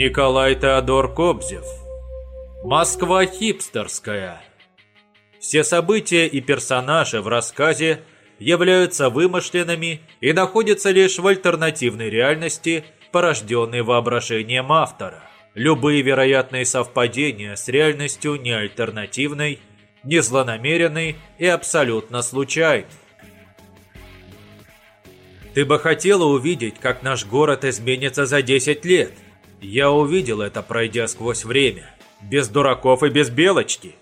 Николай Теодор Кобзев. Москва хипстерская. Все события и персонажи в рассказе являются вымышленными и находятся лишь в альтернативной реальности, порожденной воображением автора. Любые вероятные совпадения с реальностью не альтернативной, не злонамеренной и абсолютно случайны. Ты бы хотела увидеть, как наш город изменится за 10 лет. Я увидел это, пройдя сквозь время. Без дураков и без белочки.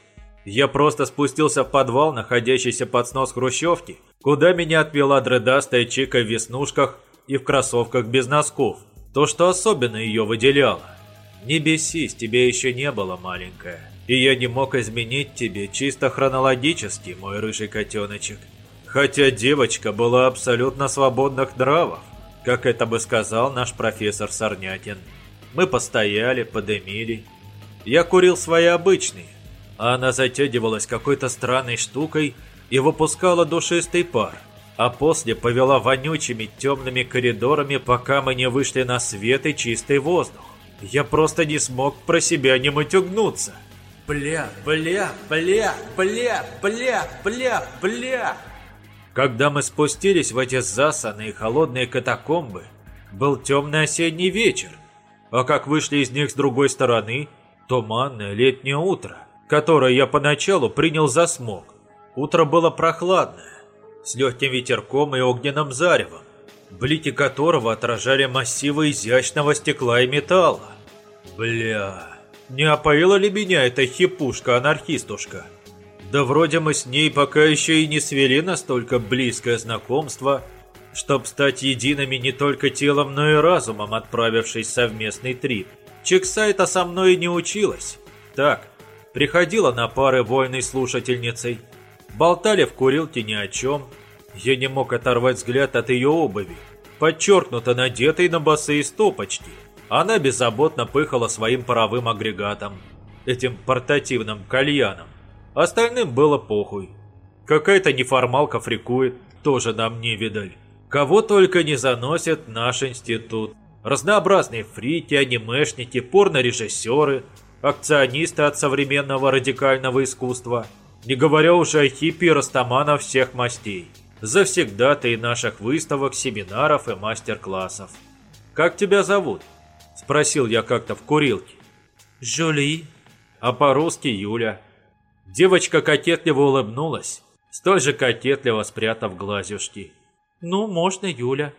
Я просто спустился в подвал, находящийся под снос хрущевки, куда меня отвела дредастая чика в веснушках и в кроссовках без носков. То, что особенно ее выделяло. Не бесись, тебе еще не было, маленькая. И я не мог изменить тебе чисто хронологически, мой рыжий котеночек. Хотя девочка была абсолютно свободных нравов, как это бы сказал наш профессор Сорнятин. Мы постояли, подымили. Я курил свои обычные, а она затягивалась какой-то странной штукой и выпускала душистый пар, а после повела вонючими темными коридорами, пока мы не вышли на свет и чистый воздух. Я просто не смог про себя не матюгнуться. Бля, бля, бля, бля, бля, бля, бля. Когда мы спустились в эти засанные холодные катакомбы, был темный осенний вечер, а как вышли из них с другой стороны, туманное летнее утро, которое я поначалу принял за смог. Утро было прохладное, с легким ветерком и огненным заревом, блики которого отражали массивы изящного стекла и металла. Бля, не опоила ли меня эта хипушка-анархистушка? Да вроде мы с ней пока еще и не свели настолько близкое знакомство, чтоб стать едиными не только телом, но и разумом, отправившись в совместный трип. Чиксайта со мной не училась. Так, приходила на пары вольной слушательницей. Болтали в курилке ни о чем. Я не мог оторвать взгляд от ее обуви, подчеркнуто надетой на босые стопочки. Она беззаботно пыхала своим паровым агрегатом, этим портативным кальяном. Остальным было похуй. Какая-то неформалка фрикует, тоже нам не видаль. Кого только не заносит наш институт. Разнообразные фрики, анимешники, порнорежиссеры, акционисты от современного радикального искусства. Не говоря уже о хиппи и растаманов всех мастей. Завсегда-то и наших выставок, семинаров и мастер-классов. «Как тебя зовут?» – спросил я как-то в курилке. «Жюли». А по-русски Юля. Девочка кокетливо улыбнулась, столь же кокетливо спрятав глазюшки. «Ну, можно Юля».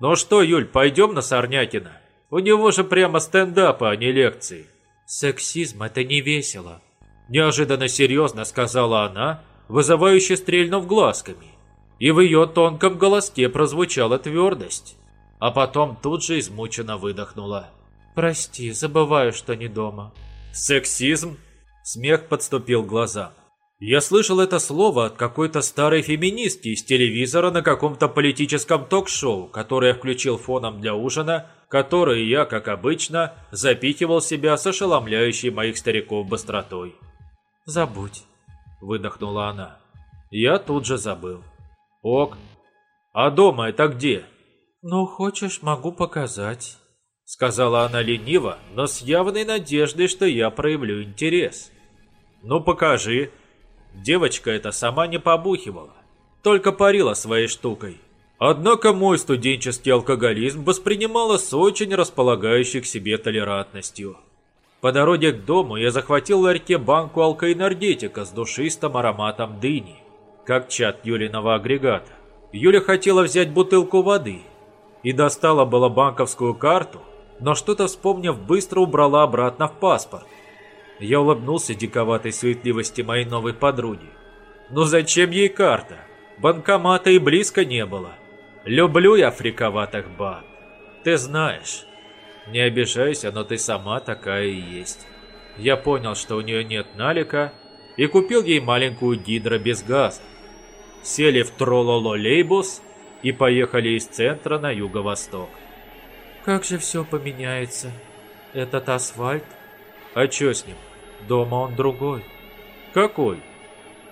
«Ну что, Юль, пойдем на Сорнякина? У него же прямо стендап, а не лекции». «Сексизм – это не весело», – неожиданно серьезно сказала она, вызывающе стрельнув глазками. И в ее тонком голоске прозвучала твердость. А потом тут же измученно выдохнула. «Прости, забываю, что не дома». «Сексизм?» Смех подступил к глазам. Я слышал это слово от какой-то старой феминистки из телевизора на каком-то политическом ток-шоу, которое включил фоном для ужина, который я, как обычно, запихивал себя с ошеломляющей моих стариков быстротой. «Забудь», — выдохнула она. Я тут же забыл. «Ок. А дома это где?» «Ну, хочешь, могу показать», — сказала она лениво, но с явной надеждой, что я проявлю интерес. «Ну, покажи», Девочка эта сама не побухивала, только парила своей штукой. Однако мой студенческий алкоголизм воспринимала с очень располагающей к себе толерантностью. По дороге к дому я захватил в ларьке банку алкоэнергетика с душистым ароматом дыни, как чат Юлиного агрегата. Юля хотела взять бутылку воды и достала была банковскую карту, но что-то вспомнив, быстро убрала обратно в паспорт. Я улыбнулся диковатой суетливости моей новой подруги. Ну зачем ей карта? Банкомата и близко не было. Люблю я фриковатых баб. Ты знаешь. Не обижайся, но ты сама такая и есть. Я понял, что у нее нет налика, и купил ей маленькую гидро без газа. Сели в тролололейбус и поехали из центра на юго-восток. Как же все поменяется? Этот асфальт? А чё с ним? Дома он другой. Какой?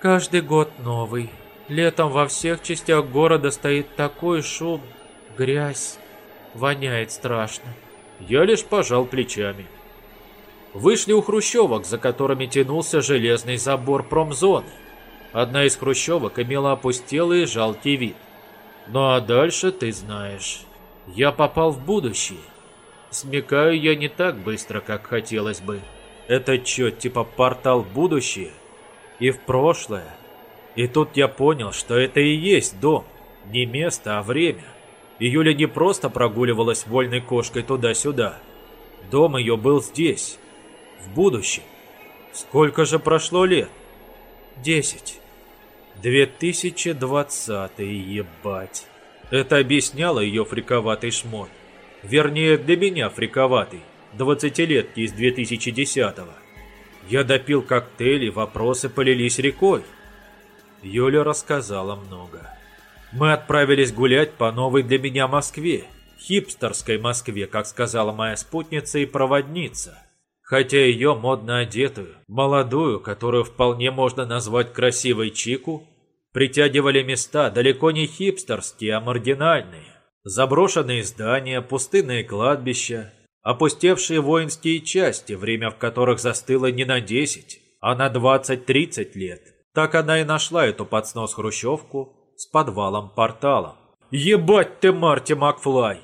Каждый год новый. Летом во всех частях города стоит такой шум, грязь, воняет страшно. Я лишь пожал плечами. Вышли у хрущевок, за которыми тянулся железный забор промзоны. Одна из хрущевок имела опустелый и жалкий вид. Ну а дальше ты знаешь. Я попал в будущее. Смекаю я не так быстро, как хотелось бы. Это что, типа портал в будущее? И в прошлое? И тут я понял, что это и есть дом. Не место, а время. И Юля не просто прогуливалась вольной кошкой туда-сюда. Дом ее был здесь, в будущем. Сколько же прошло лет? Десять. 2020 ебать. Это объясняло ее фриковатый шмот. Вернее, для меня фриковатый. Двадцатилетки из 2010-го. Я допил коктейли, вопросы полились рекой. Юля рассказала много. Мы отправились гулять по новой для меня Москве. Хипстерской Москве, как сказала моя спутница и проводница. Хотя ее модно одетую, молодую, которую вполне можно назвать красивой чику, притягивали места далеко не хипстерские, а маргинальные. Заброшенные здания, пустынные кладбища, опустевшие воинские части, время в которых застыло не на 10, а на 20-30 лет. Так она и нашла эту под снос хрущевку с подвалом-порталом. «Ебать ты, Марти Макфлай!»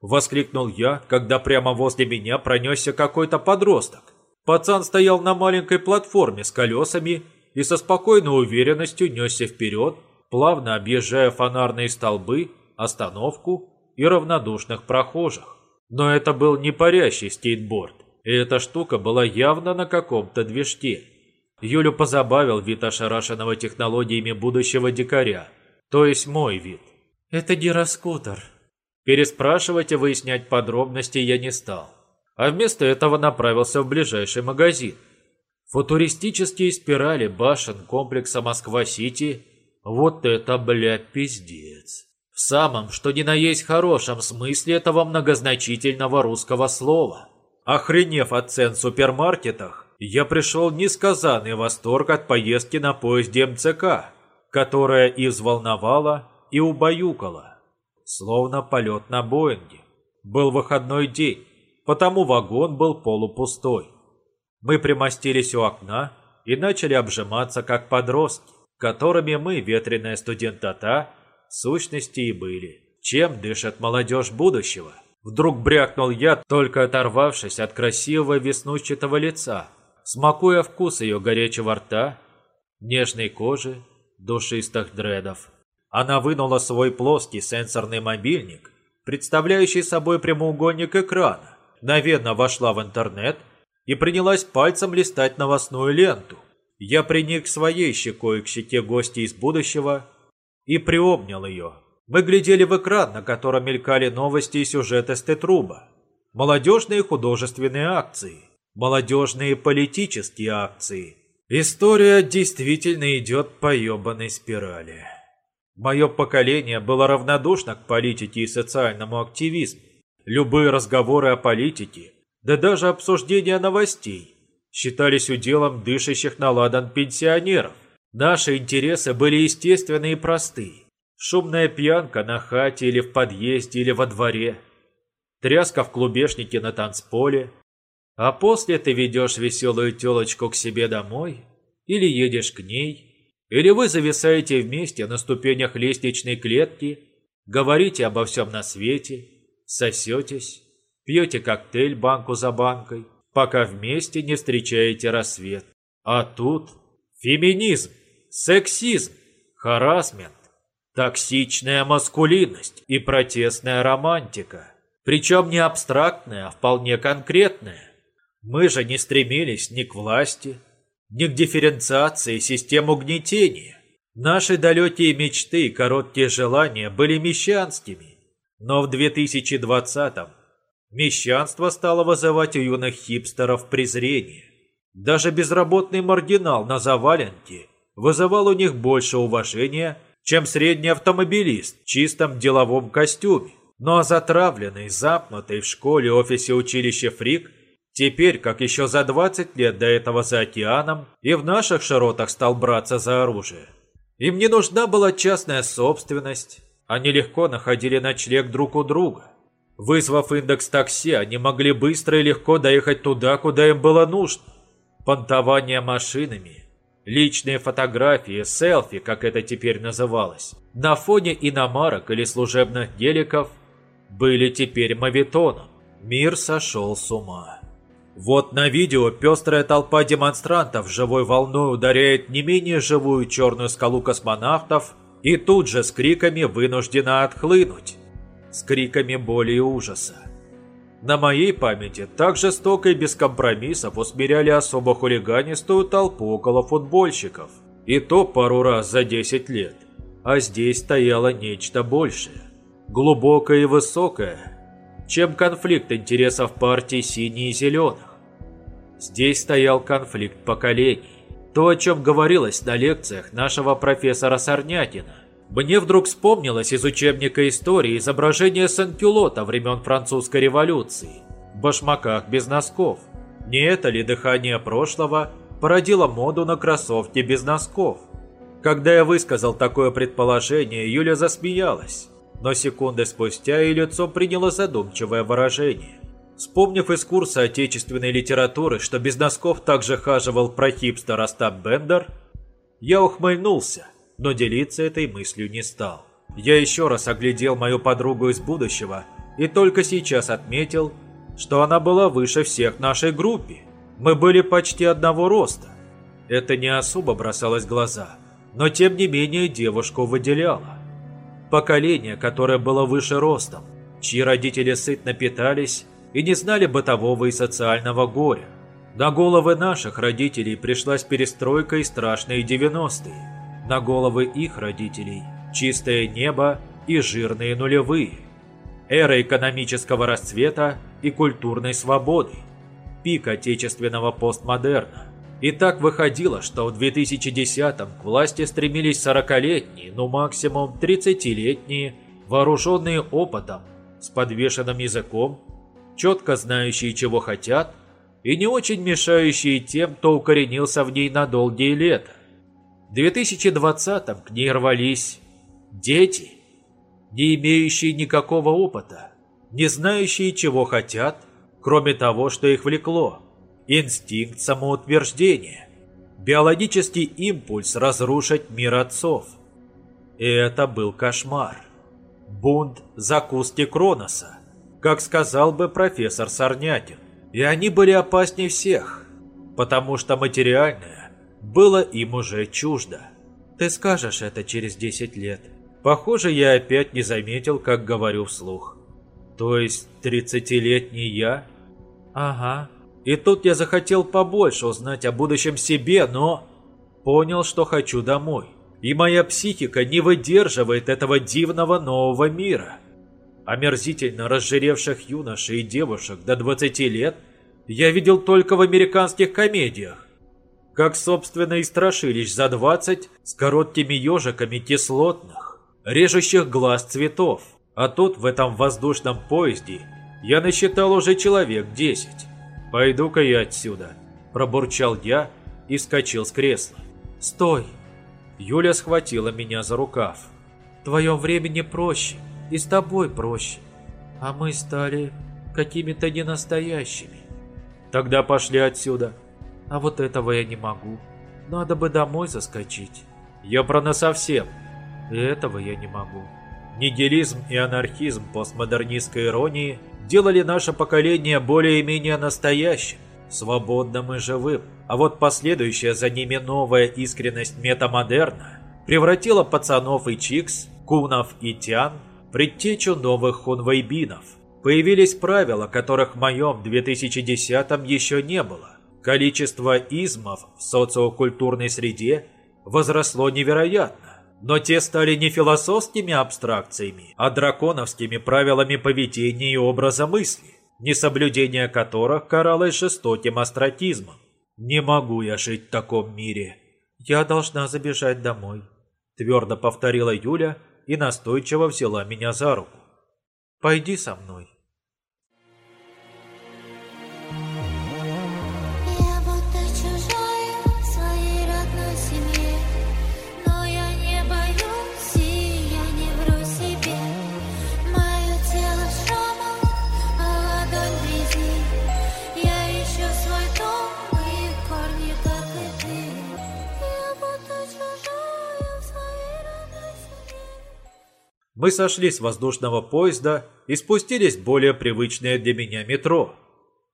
Воскликнул я, когда прямо возле меня пронесся какой-то подросток. Пацан стоял на маленькой платформе с колесами и со спокойной уверенностью несся вперед, плавно объезжая фонарные столбы, остановку и равнодушных прохожих. Но это был не парящий скейтборд, и эта штука была явно на каком-то движке. Юлю позабавил вид ошарашенного технологиями будущего дикаря, то есть мой вид. «Это гироскутер», Переспрашивать и выяснять подробности я не стал, а вместо этого направился в ближайший магазин. Футуристические спирали башен комплекса Москва-Сити – вот это, бля, пиздец. Самом, что ни на есть хорошем смысле этого многозначительного русского слова. Охренев от цен в супермаркетах, я пришел в несказанный восторг от поездки на поезде МЦК, которая и взволновала, и убаюкала словно полет на Боинге. Был выходной день, потому вагон был полупустой. Мы примостились у окна и начали обжиматься, как подростки, которыми мы, ветреная студентата, сущности и были. Чем дышит молодежь будущего? Вдруг брякнул я, только оторвавшись от красивого веснущатого лица, смакуя вкус ее горячего рта, нежной кожи, душистых дредов. Она вынула свой плоский сенсорный мобильник, представляющий собой прямоугольник экрана, мгновенно вошла в интернет и принялась пальцем листать новостную ленту. Я приник своей щекой к щеке гостя из будущего и приобнял ее. Мы глядели в экран, на котором мелькали новости и сюжеты Стетруба. Молодежные художественные акции, молодежные политические акции. История действительно идет по ебаной спирали. Мое поколение было равнодушно к политике и социальному активизму. Любые разговоры о политике, да даже обсуждения новостей, считались уделом дышащих на ладан пенсионеров. Наши интересы были естественны и просты. Шумная пьянка на хате или в подъезде или во дворе. Тряска в клубешнике на танцполе. А после ты ведешь веселую телочку к себе домой или едешь к ней – или вы зависаете вместе на ступенях лестничной клетки, говорите обо всем на свете, сосетесь, пьете коктейль банку за банкой, пока вместе не встречаете рассвет. А тут феминизм, сексизм, харасмент, токсичная маскулинность и протестная романтика. Причем не абстрактная, а вполне конкретная. Мы же не стремились ни к власти, ни к дифференциации систем угнетения. Наши далекие мечты и короткие желания были мещанскими, но в 2020-м мещанство стало вызывать у юных хипстеров презрение. Даже безработный маргинал на заваленке вызывал у них больше уважения, чем средний автомобилист в чистом деловом костюме. Но затравленный, запнутый в школе, офисе, училище фрик – Теперь, как еще за 20 лет до этого за океаном, и в наших широтах стал браться за оружие. Им не нужна была частная собственность, они легко находили ночлег друг у друга. Вызвав индекс такси, они могли быстро и легко доехать туда, куда им было нужно. Понтование машинами, личные фотографии, селфи, как это теперь называлось, на фоне иномарок или служебных геликов были теперь мавитоном. Мир сошел с ума. Вот на видео пестрая толпа демонстрантов живой волной ударяет не менее живую черную скалу космонавтов и тут же с криками вынуждена отхлынуть. С криками боли и ужаса. На моей памяти так жестоко и без компромиссов усмиряли особо хулиганистую толпу около футбольщиков. И то пару раз за 10 лет. А здесь стояло нечто большее. Глубокое и высокое, чем конфликт интересов партий синих и зеленых. Здесь стоял конфликт поколений. То, о чем говорилось на лекциях нашего профессора Сорнятина. Мне вдруг вспомнилось из учебника истории изображение Санкюлота времен французской революции. В башмаках без носков. Не это ли дыхание прошлого породило моду на кроссовки без носков? Когда я высказал такое предположение, Юля засмеялась но секунды спустя ее лицо приняло задумчивое выражение. Вспомнив из курса отечественной литературы, что без носков также хаживал прохипстер Остап Бендер, я ухмыльнулся, но делиться этой мыслью не стал. Я еще раз оглядел мою подругу из будущего и только сейчас отметил, что она была выше всех нашей группе. Мы были почти одного роста. Это не особо бросалось в глаза, но тем не менее девушку выделяло поколение, которое было выше ростом, чьи родители сытно питались и не знали бытового и социального горя. На головы наших родителей пришлась перестройка и страшные 90-е. На головы их родителей чистое небо и жирные нулевые. Эра экономического расцвета и культурной свободы. Пик отечественного постмодерна. И так выходило, что в 2010-м к власти стремились 40-летние, ну максимум 30-летние, вооруженные опытом, с подвешенным языком, четко знающие, чего хотят, и не очень мешающие тем, кто укоренился в ней на долгие лета. В 2020-м к ней рвались дети, не имеющие никакого опыта, не знающие, чего хотят, кроме того, что их влекло – инстинкт самоутверждения, биологический импульс разрушить мир отцов. И это был кошмар. Бунт закуски Кроноса, как сказал бы профессор Сорнятин. И они были опаснее всех, потому что материальное было им уже чуждо. Ты скажешь это через 10 лет. Похоже, я опять не заметил, как говорю вслух. То есть, тридцатилетний я? Ага, и тут я захотел побольше узнать о будущем себе, но понял, что хочу домой. И моя психика не выдерживает этого дивного нового мира. Омерзительно разжиревших юношей и девушек до 20 лет я видел только в американских комедиях. Как, собственно, и страшились за 20 с короткими ежиками кислотных, режущих глаз цветов. А тут, в этом воздушном поезде, я насчитал уже человек 10. «Пойду-ка я отсюда», – пробурчал я и вскочил с кресла. «Стой!» Юля схватила меня за рукав. «В твоем времени проще, и с тобой проще, а мы стали какими-то ненастоящими». «Тогда пошли отсюда». «А вот этого я не могу. Надо бы домой заскочить». «Я про насовсем». «И этого я не могу». Нигилизм и анархизм постмодернистской иронии – делали наше поколение более-менее настоящим, свободным и живым. А вот последующая за ними новая искренность метамодерна превратила пацанов и чикс, кунов и тян в предтечу новых хунвейбинов. Появились правила, которых в моем 2010-м еще не было. Количество измов в социокультурной среде возросло невероятно. Но те стали не философскими абстракциями, а драконовскими правилами поведения и образа мысли, несоблюдение которых каралось жестоким астракизмом. «Не могу я жить в таком мире. Я должна забежать домой», – твердо повторила Юля и настойчиво взяла меня за руку. «Пойди со мной». Мы сошли с воздушного поезда и спустились в более привычное для меня метро.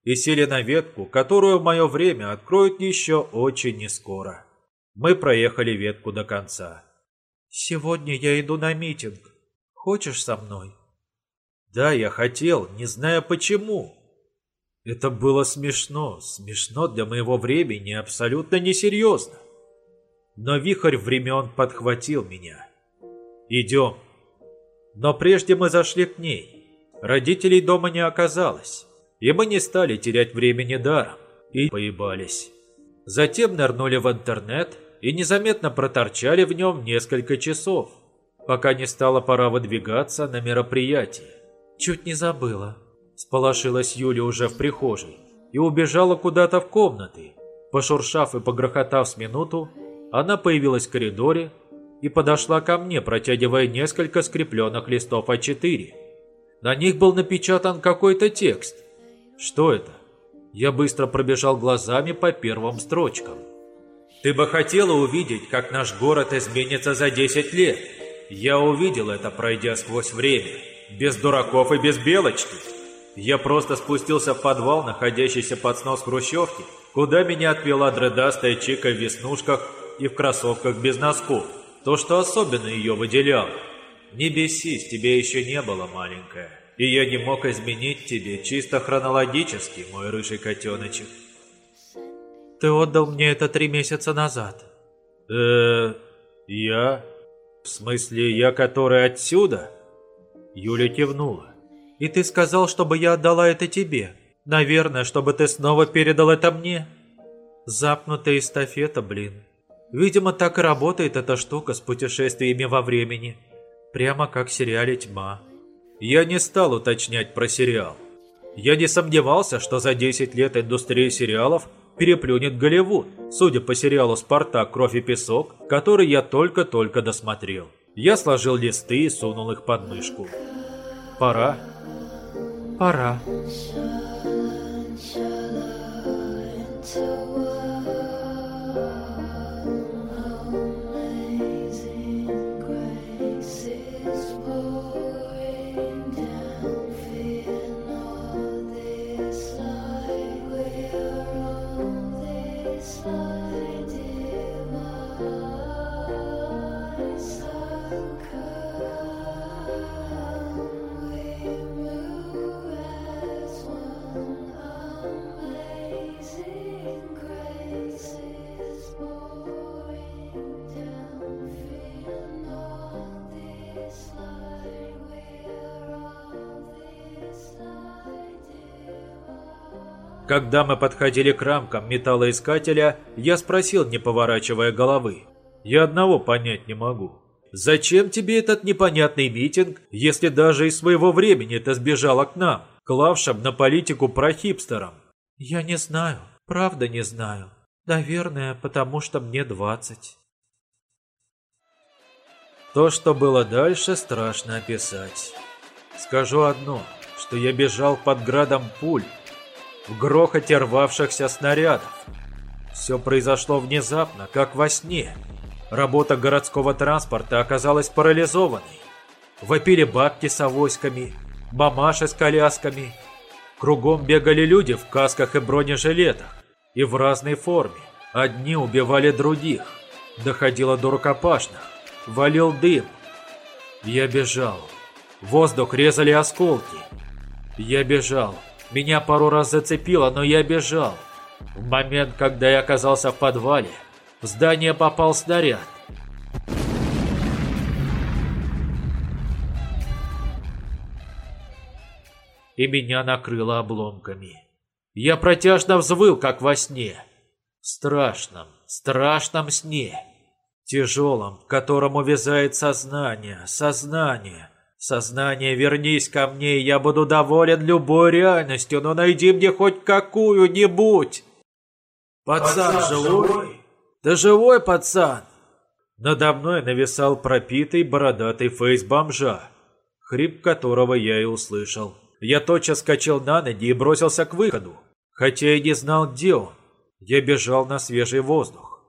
И сели на ветку, которую в мое время откроют еще очень нескоро. Мы проехали ветку до конца. «Сегодня я иду на митинг. Хочешь со мной?» Да, я хотел, не зная почему. Это было смешно, смешно для моего времени, абсолютно несерьезно. Но вихрь времен подхватил меня. Идем. Но прежде мы зашли к ней. Родителей дома не оказалось, и мы не стали терять времени даром, и поебались. Затем нырнули в интернет и незаметно проторчали в нем несколько часов, пока не стало пора выдвигаться на мероприятие. Чуть не забыла. Сполошилась Юля уже в прихожей и убежала куда-то в комнаты. Пошуршав и погрохотав с минуту, она появилась в коридоре и подошла ко мне, протягивая несколько скрепленных листов А4. На них был напечатан какой-то текст. Что это? Я быстро пробежал глазами по первым строчкам. «Ты бы хотела увидеть, как наш город изменится за 10 лет. Я увидел это, пройдя сквозь время». Без дураков и без белочки. Я просто спустился в подвал, находящийся под снос хрущевки, куда меня отвела дредастая чика в веснушках и в кроссовках без носков. То, что особенно ее выделяло. Не бесись, тебе еще не было, маленькая. И я не мог изменить тебе чисто хронологически, мой рыжий котеночек. Ты отдал мне это три месяца назад. э я? В смысле, я который отсюда? Юля кивнула. «И ты сказал, чтобы я отдала это тебе. Наверное, чтобы ты снова передал это мне». Запнутая эстафета, блин. Видимо, так и работает эта штука с путешествиями во времени. Прямо как в сериале «Тьма». Я не стал уточнять про сериал. Я не сомневался, что за 10 лет индустрия сериалов переплюнет Голливуд, судя по сериалу «Спартак. Кровь и песок», который я только-только досмотрел. Я сложил листы и сунул их под мышку. Пора. Пора. Когда мы подходили к рамкам металлоискателя, я спросил, не поворачивая головы. Я одного понять не могу. Зачем тебе этот непонятный митинг, если даже из своего времени ты сбежала к нам, клавшим на политику про хипстерам? Я не знаю, правда не знаю. Наверное, потому что мне двадцать. То, что было дальше, страшно описать. Скажу одно, что я бежал под градом пуль, в грохоте рвавшихся снарядов. Все произошло внезапно, как во сне. Работа городского транспорта оказалась парализованной. Вопили бабки с авоськами, мамаши с колясками. Кругом бегали люди в касках и бронежилетах, и в разной форме. Одни убивали других. Доходило до рукопашных. Валил дым. Я бежал. Воздух резали осколки. Я бежал. Меня пару раз зацепило, но я бежал. В момент, когда я оказался в подвале, в здание попал снаряд. И меня накрыло обломками. Я протяжно взвыл, как во сне. В страшном, страшном сне. Тяжелом, в котором увязает сознание, сознание, Сознание, вернись ко мне, я буду доволен любой реальностью, но найди мне хоть какую-нибудь. Пацан, пацан живой? Ты живой, пацан? Надо мной нависал пропитый бородатый фейс бомжа, хрип которого я и услышал. Я тотчас скачал на ноги и бросился к выходу, хотя и не знал, где он. Я бежал на свежий воздух.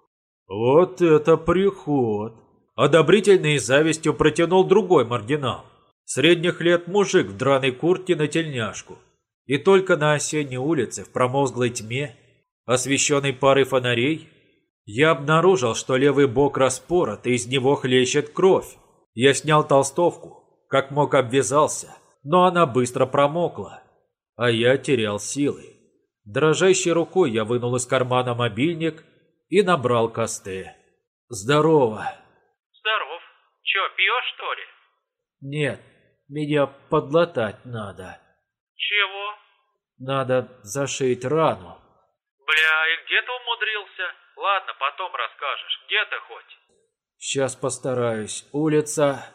Вот это приход! Одобрительной завистью протянул другой маргинал. Средних лет мужик в драной куртке на тельняшку. И только на осенней улице в промозглой тьме, освещенной парой фонарей, я обнаружил, что левый бок распорот, и из него хлещет кровь. Я снял толстовку, как мог обвязался, но она быстро промокла, а я терял силы. Дрожащей рукой я вынул из кармана мобильник и набрал Косте. «Здорово!» «Здоров. Чё, пьешь, что ли?» «Нет, меня подлатать надо». «Чего?» «Надо зашить рану». «Бля, и где ты умудрился? Ладно, потом расскажешь. Где ты хоть?» «Сейчас постараюсь. Улица...»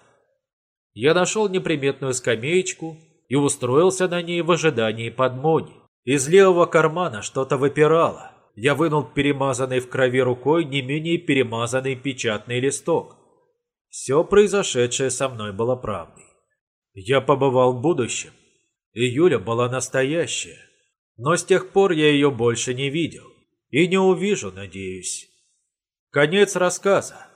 Я нашел неприметную скамеечку и устроился на ней в ожидании подмоги. Из левого кармана что-то выпирало. Я вынул перемазанный в крови рукой не менее перемазанный печатный листок. Все произошедшее со мной было правдой. Я побывал в будущем. И Юля была настоящая. Но с тех пор я ее больше не видел. И не увижу, надеюсь. Конец рассказа.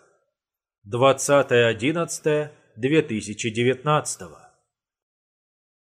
20.11.2019